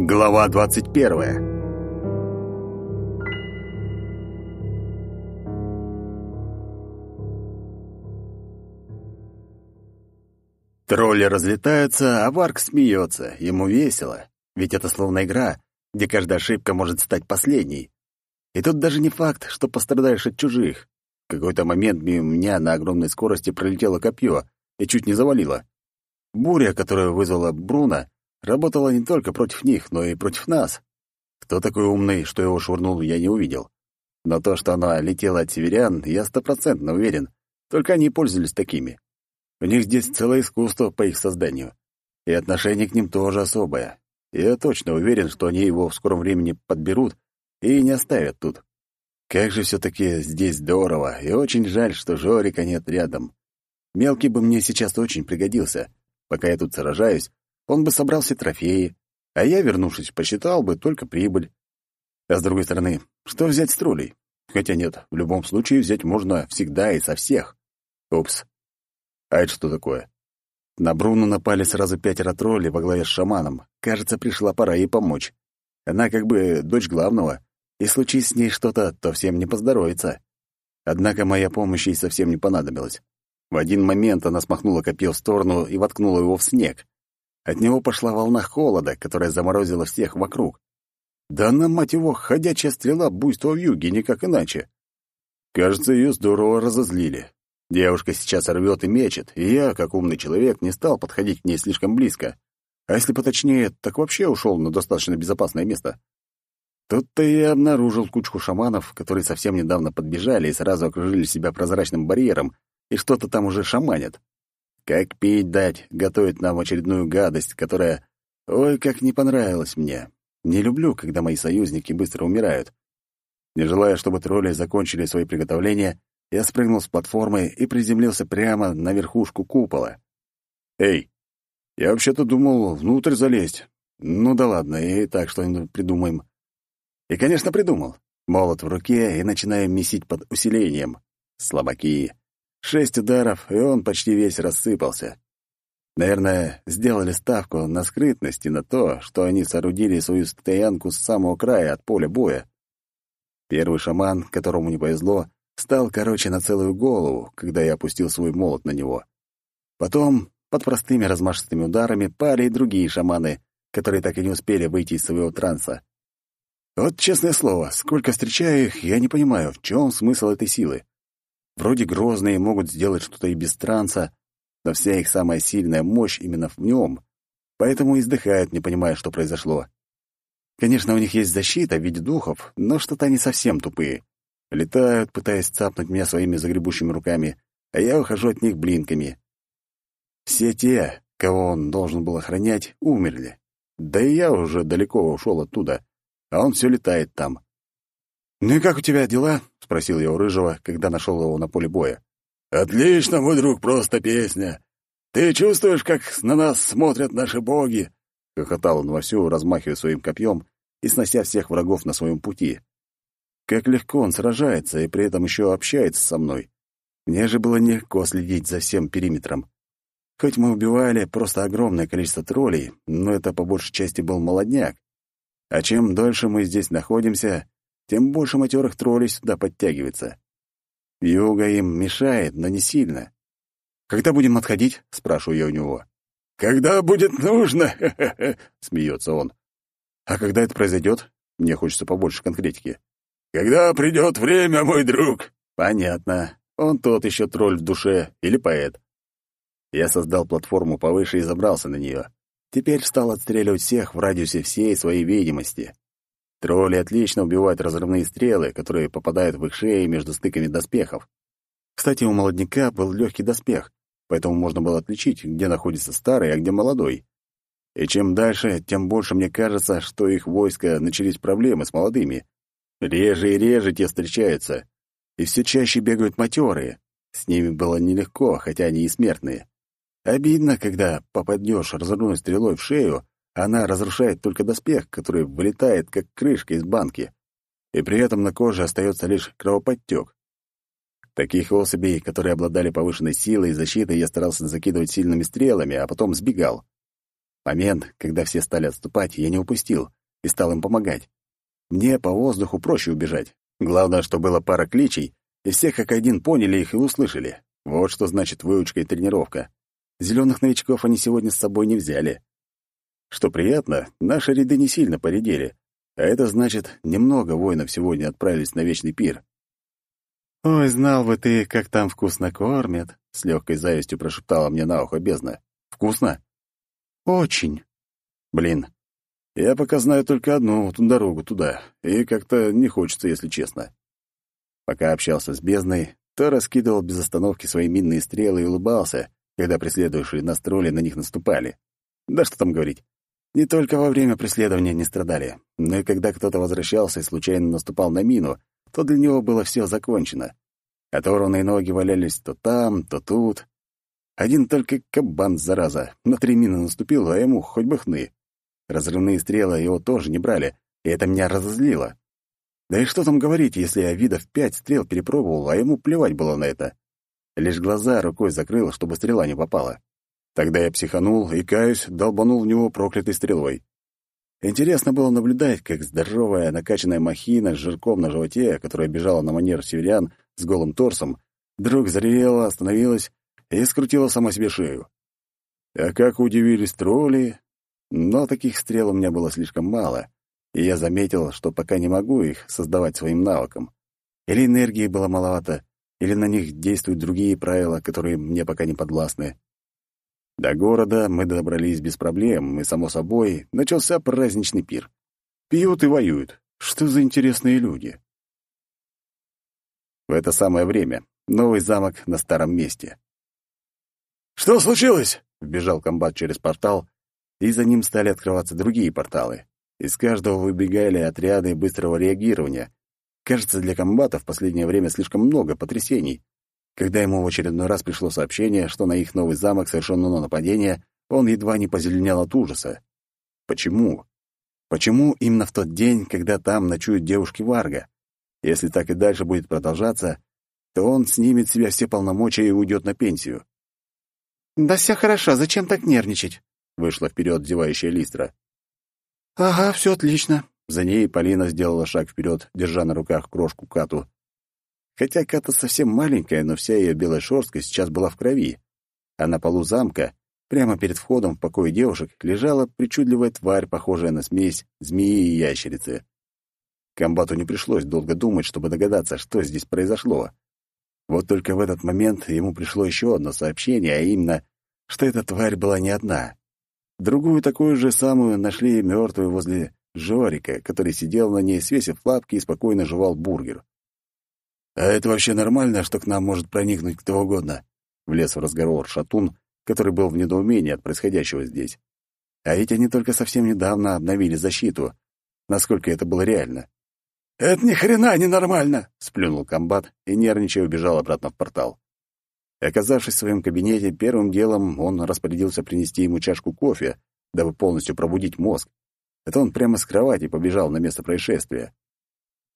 Глава двадцать первая. Тролли разлетаются, а Варк смеется. Ему весело. Ведь это словно игра, где каждая ошибка может стать последней. И тут даже не факт, что пострадаешь от чужих. В какой-то момент мимо меня на огромной скорости пролетело копье и чуть не завалило. Буря, которую вызвала Бруно, работала не только против них, но и против нас. Кто такой умный, что его швырнул, я не увидел. Но то, что она летела от северян, я стопроцентно уверен. Только они пользовались такими. У них здесь целое искусство по их созданию. И отношение к ним тоже особое. Я точно уверен, что они его в скором времени подберут и не оставят тут. Как же все-таки здесь здорово, и очень жаль, что Жорика нет рядом. Мелкий бы мне сейчас очень пригодился. Пока я тут сражаюсь, он бы собрал все трофеи, а я, вернувшись, посчитал бы только прибыль. А с другой стороны, что взять с троллей? Хотя нет, в любом случае взять можно всегда и со всех. Упс. А это что такое? На Бруну напали сразу пятеро троллей во главе с шаманом. Кажется, пришла пора ей помочь. Она как бы дочь главного, и случись с ней что-то, то всем не поздоровится. Однако моя помощь ей совсем не понадобилась. В один момент она смахнула копье в сторону и воткнула его в снег. От него пошла волна холода, которая заморозила всех вокруг. Да она, мать его, ходячая стрела буйства в юге, никак иначе. Кажется, ее здорово разозлили. Девушка сейчас рвет и мечет, и я, как умный человек, не стал подходить к ней слишком близко. А если поточнее, так вообще ушел на достаточно безопасное место. Тут-то я обнаружил кучку шаманов, которые совсем недавно подбежали и сразу окружили себя прозрачным барьером, и что-то там уже шаманят. Как пить дать, готовить нам очередную гадость, которая... Ой, как не понравилась мне. Не люблю, когда мои союзники быстро умирают. Не желая, чтобы тролли закончили свои приготовления, я спрыгнул с платформы и приземлился прямо на верхушку купола. «Эй, я вообще-то думал внутрь залезть. Ну да ладно, и так что-нибудь придумаем». И, конечно, придумал. Молот в руке и начинаю месить под усилением. Слабаки. Шесть ударов, и он почти весь рассыпался. Наверное, сделали ставку на скрытность и на то, что они соорудили свою стоянку с самого края от поля боя. Первый шаман, которому не повезло, стал короче на целую голову, когда я опустил свой молот на него. Потом, под простыми размашистыми ударами, пали и другие шаманы, которые так и не успели выйти из своего транса. Вот честное слово, сколько встречаю их, я не понимаю, в чем смысл этой силы. Вроде грозные могут сделать что-то и без транса, но вся их самая сильная мощь именно в нем. Поэтому и издыхают, не понимая, что произошло. Конечно, у них есть защита в виде духов, но что-то они совсем тупые. Летают, пытаясь цапнуть меня своими загребущими руками, а я ухожу от них блинками. Все те, кого он должен был охранять, умерли. Да и я уже далеко ушел оттуда, а он все летает там. «Ну и как у тебя дела?» — спросил я у Рыжего, когда нашел его на поле боя. «Отлично, мой друг, просто песня. Ты чувствуешь, как на нас смотрят наши боги?» — хохотал он вовсю, размахивая своим копьем и снося всех врагов на своем пути. Как легко он сражается и при этом еще общается со мной. Мне же было нелегко следить за всем периметром. Хоть мы убивали просто огромное количество троллей, но это по большей части был молодняк. А чем дольше мы здесь находимся, тем больше матерых троллей сюда подтягивается. Юга им мешает, но не сильно. «Когда будем отходить?» — спрашиваю я у него. «Когда будет нужно!» — смеется он. «А когда это произойдет?» Мне хочется побольше конкретики. «Когда придет время, мой друг!» «Понятно. Он тот еще тролль в душе или поэт». Я создал платформу повыше и забрался на нее. Теперь стал отстреливать всех в радиусе всей своей видимости. Тролли отлично убивают разрывные стрелы, которые попадают в их шеи между стыками доспехов. Кстати, у молодняка был легкий доспех, поэтому можно было отличить, где находится старый, а где молодой. И чем дальше, тем больше мне кажется, что их войска начались проблемы с молодыми. Реже и реже те встречаются, и все чаще бегают матерые. С ними было нелегко, хотя они и смертные. Обидно, когда попадешь разрывной стрелой в шею, она разрушает только доспех, который вылетает, как крышка из банки, и при этом на коже остается лишь кровоподтек. Таких особей, которые обладали повышенной силой и защитой, я старался закидывать сильными стрелами, а потом сбегал. Момент, когда все стали отступать, я не упустил и стал им помогать. Мне по воздуху проще убежать. Главное, что было пара кличей, и все как один поняли их и услышали. Вот что значит выучка и тренировка. Зеленых новичков они сегодня с собой не взяли. Что приятно, наши ряды не сильно поредели, а это значит, немного воинов сегодня отправились на вечный пир. «Ой, знал бы ты, как там вкусно кормят!» — с легкой завистью прошептала мне на ухо бездна. «Вкусно?» «Очень!» «Блин, я пока знаю только одну дорогу туда, и как-то не хочется, если честно». Пока общался с бездной, то раскидывал без остановки свои минные стрелы и улыбался, когда преследующие нас тролли на них наступали. Да что там говорить. Не только во время преследования не страдали, но и когда кто-то возвращался и случайно наступал на мину, то для него было все закончено. Оторванные ноги валялись то там, то тут. Один только кабан, зараза, на три мины наступил, а ему хоть бы хны. Разрывные стрелы его тоже не брали, и это меня разозлило. Да и что там говорить, если я видов пять стрел перепробовал, а ему плевать было на это. Лишь глаза рукой закрыл, чтобы стрела не попала. Тогда я психанул и, каюсь, долбанул в него проклятой стрелой. Интересно было наблюдать, как здоровая накачанная махина с жирком на животе, которая бежала на манер северян с голым торсом, вдруг заревела, остановилась и скрутила сама себе шею. А как удивились тролли! Но таких стрел у меня было слишком мало, и я заметил, что пока не могу их создавать своим навыком. Или энергии было маловато, или на них действуют другие правила, которые мне пока не подвластны. До города мы добрались без проблем, и, само собой, начался праздничный пир. Пьют и воюют. Что за интересные люди? В это самое время новый замок на старом месте. «Что случилось?» — вбежал комбат через портал, и за ним стали открываться другие порталы. Из каждого выбегали отряды быстрого реагирования. Кажется, для комбата в последнее время слишком много потрясений. Когда ему в очередной раз пришло сообщение, что на их новый замок совершено нападение, он едва не позеленел от ужаса. Почему? Почему именно в тот день, когда там ночуют девушки Варга? Если так и дальше будет продолжаться, то он снимет с себя все полномочия и уйдет на пенсию. «Да все хорошо, зачем так нервничать?» — вышла вперед зевающая Листра. «Ага, все отлично». За ней Полина сделала шаг вперед, держа на руках крошку Кату. Хотя Ката совсем маленькая, но вся ее белая шерстка сейчас была в крови. А на полу замка, прямо перед входом в покой девушек, лежала причудливая тварь, похожая на смесь змеи и ящерицы. Комбату не пришлось долго думать, чтобы догадаться, что здесь произошло. Вот только в этот момент ему пришло еще одно сообщение, а именно, что эта тварь была не одна. Другую такую же самую нашли мертвую возле Жорика, который сидел на ней, свесив лапки и спокойно жевал бургер. «А это вообще нормально, что к нам может проникнуть кто угодно?» — влез в разговор Шатун, который был в недоумении от происходящего здесь. А ведь они только совсем недавно обновили защиту. Насколько это было реально? «Это ни хрена не нормально!» — сплюнул комбат и нервничая убежал обратно в портал. Оказавшись в своем кабинете, первым делом он распорядился принести ему чашку кофе, дабы полностью пробудить мозг. Это он прямо с кровати побежал на место происшествия.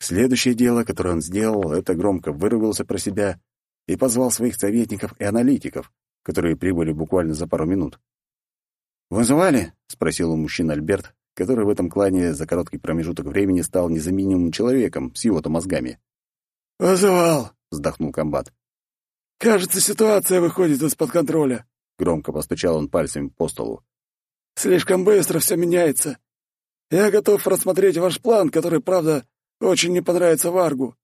Следующее дело, которое он сделал, это громко выругался про себя и позвал своих советников и аналитиков, которые прибыли буквально за пару минут. «Вызывали?» — спросил у мужчина Альберт, который в этом клане за короткий промежуток времени стал незаменимым человеком с его-то мозгами. «Вызывал!» — вздохнул комбат. «Кажется, ситуация выходит из-под контроля», — громко постучал он пальцами по столу. «Слишком быстро все меняется. Я готов рассмотреть ваш план, который, правда, очень не понравится Варгу».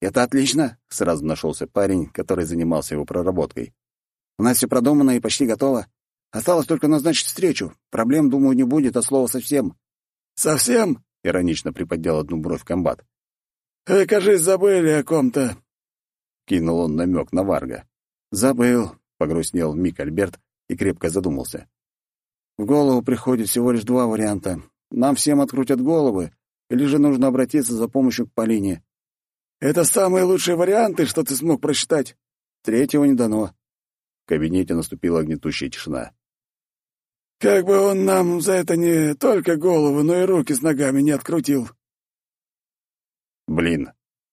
«Это отлично», — сразу нашелся парень, который занимался его проработкой. «У нас все продумано и почти готово. Осталось только назначить встречу. Проблем, думаю, не будет, а слова совсем». «Совсем?» — иронично приподнял одну бровь комбат. «Вы, кажись, забыли о ком-то», — кинул он намек на Варга. «Забыл», — погрустнел Мик Альберт и крепко задумался. «В голову приходит всего лишь два варианта. Нам всем открутят головы, или же нужно обратиться за помощью к Полине? Это самые лучшие варианты, что ты смог прочитать. Третьего не дано. В кабинете наступила гнетущая тишина. Как бы он нам за это не только голову, но и руки с ногами не открутил. Блин,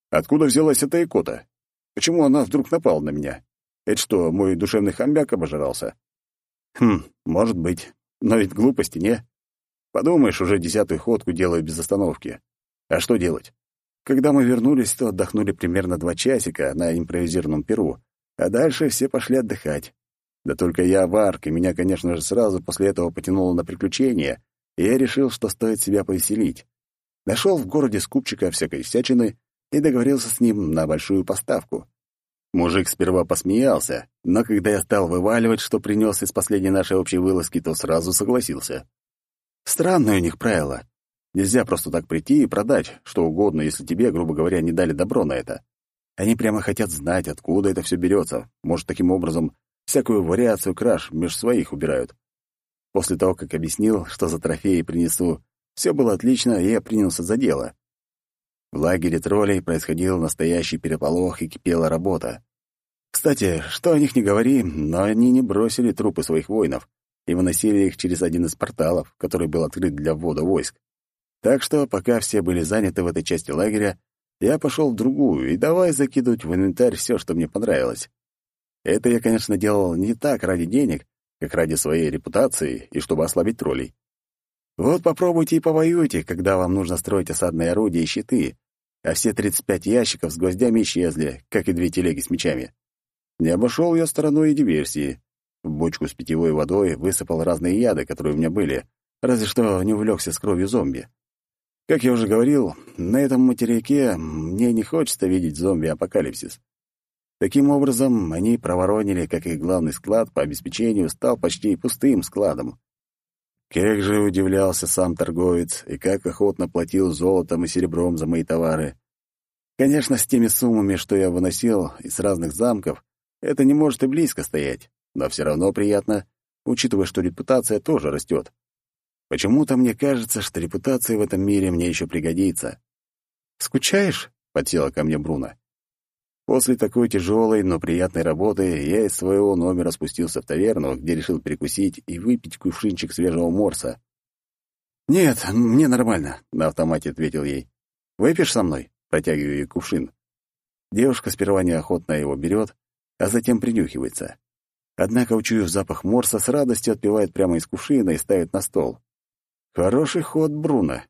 откуда взялась эта икота? Почему она вдруг напала на меня? Это что, мой душевный хомяк обожрался? Хм, может быть. Но ведь глупости, не? Подумаешь, уже десятую ходку делаю без остановки. А что делать? Когда мы вернулись, то отдохнули примерно два часика на импровизированном перу, а дальше все пошли отдыхать. Да только я варк, и меня, конечно же, сразу после этого потянуло на приключения, и я решил, что стоит себя повеселить. Нашел в городе скупчика всякой всячины и договорился с ним на большую поставку. Мужик сперва посмеялся, но когда я стал вываливать, что принес из последней нашей общей вылазки, то сразу согласился. Странное у них правило. Нельзя просто так прийти и продать что угодно, если тебе, грубо говоря, не дали добро на это. Они прямо хотят знать, откуда это все берется. Может, таким образом всякую вариацию краж меж своих убирают. После того, как объяснил, что за трофеи принесу, все было отлично, и я принялся за дело. В лагере троллей происходил настоящий переполох и кипела работа. Кстати, что о них не говори, но они не бросили трупы своих воинов и выносили их через один из порталов, который был открыт для ввода войск. Так что, пока все были заняты в этой части лагеря, я пошел в другую и давай закидывать в инвентарь все, что мне понравилось. Это я, конечно, делал не так ради денег, как ради своей репутации и чтобы ослабить троллей. Вот попробуйте и повоюйте, когда вам нужно строить осадные орудия и щиты, а все 35 ящиков с гвоздями исчезли, как и две телеги с мечами. Не обошел я стороной и диверсии. В бочку с питьевой водой высыпал разные яды, которые у меня были, разве что не увлекся с кровью зомби. Как я уже говорил, на этом материке мне не хочется видеть зомби-апокалипсис. Таким образом, они проворонили, как их главный склад по обеспечению стал почти пустым складом. Как же удивлялся сам торговец и как охотно платил золотом и серебром за мои товары. Конечно, с теми суммами, что я выносил из разных замков, это не может и близко стоять, но все равно приятно, учитывая, что репутация тоже растет. Почему-то мне кажется, что репутация в этом мире мне еще пригодится. «Скучаешь?» — подсела ко мне Бруно. После такой тяжелой, но приятной работы я из своего номера спустился в таверну, где решил перекусить и выпить кувшинчик свежего морса. «Нет, мне нормально», — на автомате ответил ей. «Выпьешь со мной?» — протягиваю ей кувшин. Девушка сперва неохотно его берет, а затем принюхивается. Однако, учуяв запах морса, с радостью отпивает прямо из кувшина и ставит на стол. Хороший ход Бруно.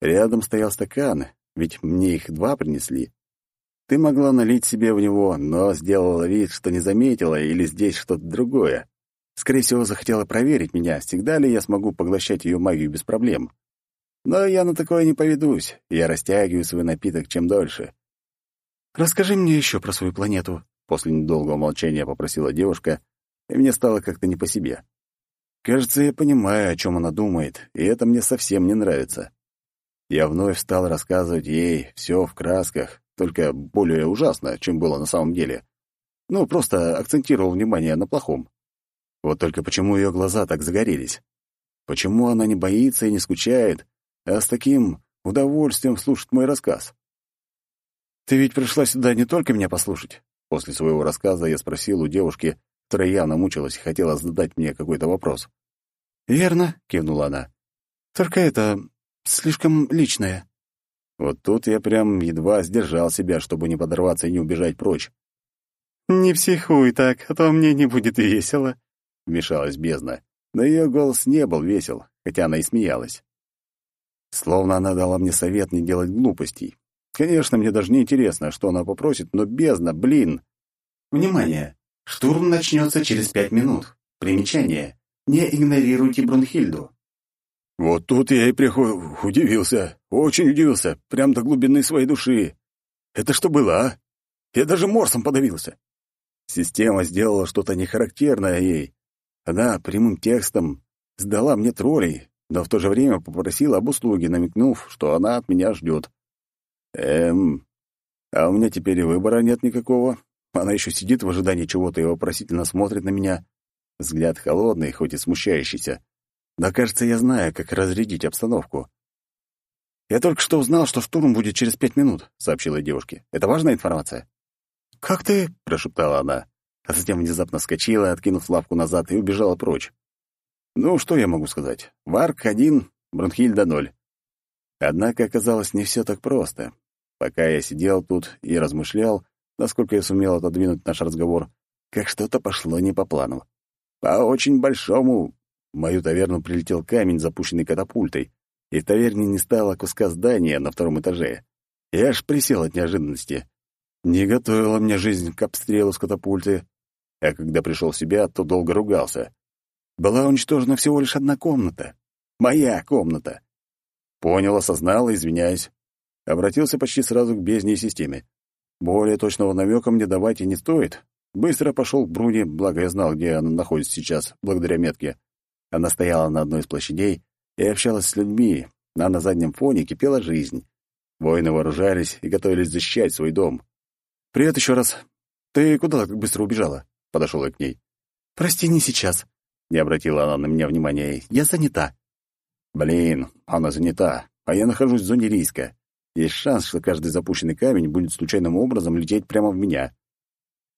Рядом стоял стакан, ведь мне их два принесли. Ты могла налить себе в него, но сделала вид, что не заметила, или здесь что-то другое. Скорее всего, захотела проверить меня, всегда ли я смогу поглощать ее магию без проблем. Но я на такое не поведусь, я растягиваю свой напиток чем дольше. «Расскажи мне еще про свою планету», — после недолгого молчания попросила девушка, и мне стало как-то не по себе. Кажется, я понимаю, о чем она думает, и это мне совсем не нравится. Я вновь стал рассказывать ей все в красках, только более ужасно, чем было на самом деле. Ну, просто акцентировал внимание на плохом. Вот только почему ее глаза так загорелись? Почему она не боится и не скучает, а с таким удовольствием слушает мой рассказ? «Ты ведь пришла сюда не только меня послушать?» После своего рассказа я спросил у девушки, которая явно мучилась и хотела задать мне какой-то вопрос. «Верно», — кивнула она. «Только это слишком личное». Вот тут я прям едва сдержал себя, чтобы не подорваться и не убежать прочь. «Не психуй так, а то мне не будет весело», — вмешалась бездна. Но ее голос не был весел, хотя она и смеялась. Словно она дала мне совет не делать глупостей. Конечно, мне даже не интересно, что она попросит, но бездна, блин. Внимание! Штурм начнется через пять минут. Примечание. Не игнорируйте Брунхильду. Вот тут я и приход... удивился, очень удивился, прям до глубины своей души. Это что было, а? Я даже морсом подавился. Система сделала что-то нехарактерное ей. Она прямым текстом сдала мне троллей, но в то же время попросила об услуге, намекнув, что она от меня ждет. Эм, а у меня теперь и выбора нет никакого. Она еще сидит в ожидании чего-то и вопросительно смотрит на меня. Взгляд холодный, хоть и смущающийся. Да, кажется, я знаю, как разрядить обстановку. «Я только что узнал, что штурм будет через пять минут», — сообщила девушке. «Это важная информация?» «Как ты?» — прошептала она, а затем внезапно вскочила, откинув лапку назад, и убежала прочь. «Ну, что я могу сказать? Варк — один, Брунхильда — ноль». Однако оказалось не все так просто. Пока я сидел тут и размышлял, насколько я сумел отодвинуть наш разговор, как что-то пошло не по плану. По очень большому в мою таверну прилетел камень, запущенный катапультой, и в таверне не стало куска здания на втором этаже. Я аж присел от неожиданности. Не готовила мне жизнь к обстрелу с катапульты, а когда пришел в себя, то долго ругался. Была уничтожена всего лишь одна комната. Моя комната. Понял, осознал извиняюсь. Обратился почти сразу к бездне и системе. Более точного намека мне давать и не стоит. Быстро пошел к Бруне, благо я знал, где она находится сейчас, благодаря метке. Она стояла на одной из площадей и общалась с людьми, а на заднем фоне кипела жизнь. Воины вооружались и готовились защищать свой дом. «Привет еще раз. Ты куда так быстро убежала?» — подошел я к ней. «Прости, не сейчас», — не обратила она на меня внимания. «Я занята». «Блин, она занята, а я нахожусь в зоне риска. Есть шанс, что каждый запущенный камень будет случайным образом лететь прямо в меня.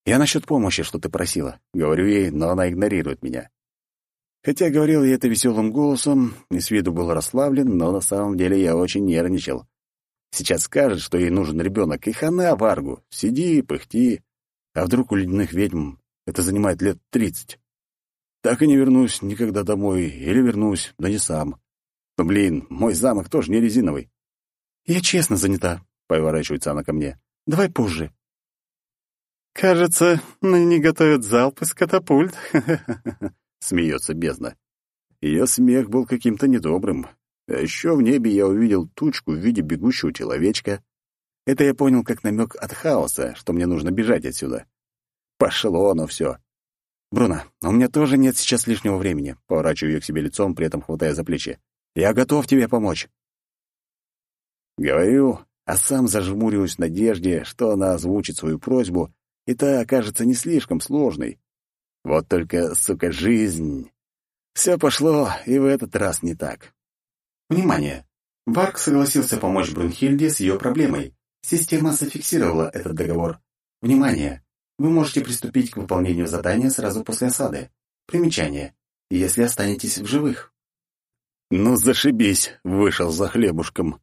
Я насчет помощи, что ты просила. Говорю ей, но она игнорирует меня. Хотя говорил я это веселым голосом, и с виду был расслаблен, но на самом деле я очень нервничал. Сейчас скажет, что ей нужен ребенок, и хана Варгу. Сиди, пыхти. А вдруг у ледяных ведьм это занимает лет тридцать? Так и не вернусь никогда домой, или вернусь, но не сам. Но, блин, мой замок тоже не резиновый. «Я честно занята», — поворачивается она ко мне. «Давай позже». «Кажется, не готовят залп из катапульт», — смеется бездна. Ее смех был каким-то недобрым. А еще в небе я увидел тучку в виде бегущего человечка. Это я понял как намек от хаоса, что мне нужно бежать отсюда. Пошло оно все. «Бруно, у меня тоже нет сейчас лишнего времени», — поворачиваю ее к себе лицом, при этом хватая за плечи. «Я готов тебе помочь». Говорю, а сам зажмуриваюсь в надежде, что она озвучит свою просьбу, и та окажется не слишком сложной. Вот только, сука, жизнь. Все пошло и в этот раз не так. Внимание! Варк согласился помочь Брунхильде с ее проблемой. Система зафиксировала этот договор. Внимание! Вы можете приступить к выполнению задания сразу после осады. Примечание. Если останетесь в живых. Ну, зашибись, вышел за хлебушком.